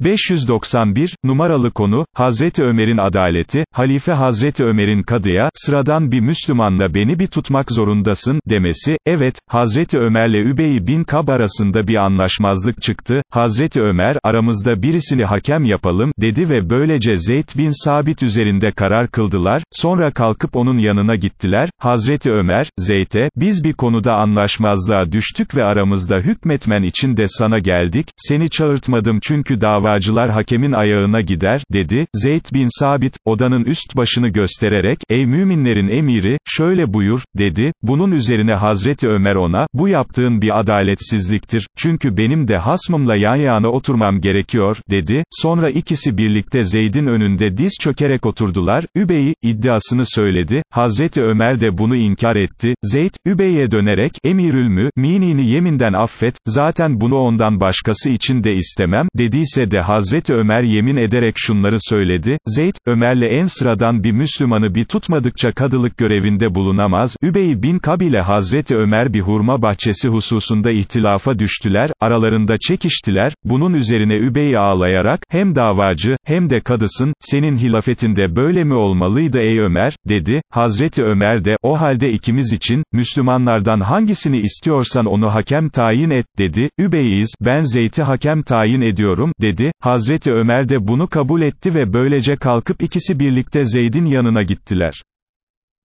591, numaralı konu, Hazreti Ömer'in adaleti, Halife Hazreti Ömer'in kadıya, sıradan bir Müslümanla beni bir tutmak zorundasın, demesi, evet, Hazreti Ömer'le Übey bin Kab arasında bir anlaşmazlık çıktı, Hazreti Ömer, aramızda birisini hakem yapalım, dedi ve böylece Zeyd bin Sabit üzerinde karar kıldılar, sonra kalkıp onun yanına gittiler, Hazreti Ömer, Zeyd'e, biz bir konuda anlaşmazlığa düştük ve aramızda hükmetmen için de sana geldik, seni çağırtmadım çünkü dava davacılar hakemin ayağına gider, dedi, Zeyd bin Sabit, odanın üst başını göstererek, ey müminlerin emiri, şöyle buyur, dedi, bunun üzerine Hazreti Ömer ona, bu yaptığın bir adaletsizliktir, çünkü benim de hasmımla yan yana oturmam gerekiyor, dedi, sonra ikisi birlikte Zeyd'in önünde diz çökerek oturdular, Übey, iddiasını söyledi, Hazreti Ömer de bunu inkar etti, Zeyd, Übey'e dönerek, emirül müminini yeminden affet, zaten bunu ondan başkası için de istemem, dediyse de Hazreti Ömer yemin ederek şunları söyledi, Zeyd, Ömer'le en sıradan bir Müslümanı bir tutmadıkça kadılık görevinde bulunamaz, Übey bin Kab ile Hazreti Ömer bir hurma bahçesi hususunda ihtilafa düştüler, aralarında çekiştiler, bunun üzerine Übey ağlayarak, hem davacı, hem de kadısın, senin hilafetinde böyle mi olmalıydı ey Ömer, dedi, Hazreti Ömer de, o halde ikimiz için, Müslümanlardan hangisini istiyorsan onu hakem tayin et, dedi, Übeyiz, ben Zeyd'i hakem tayin ediyorum, dedi, Hazreti Ömer de bunu kabul etti ve böylece kalkıp ikisi birlikte Zeyd'in yanına gittiler.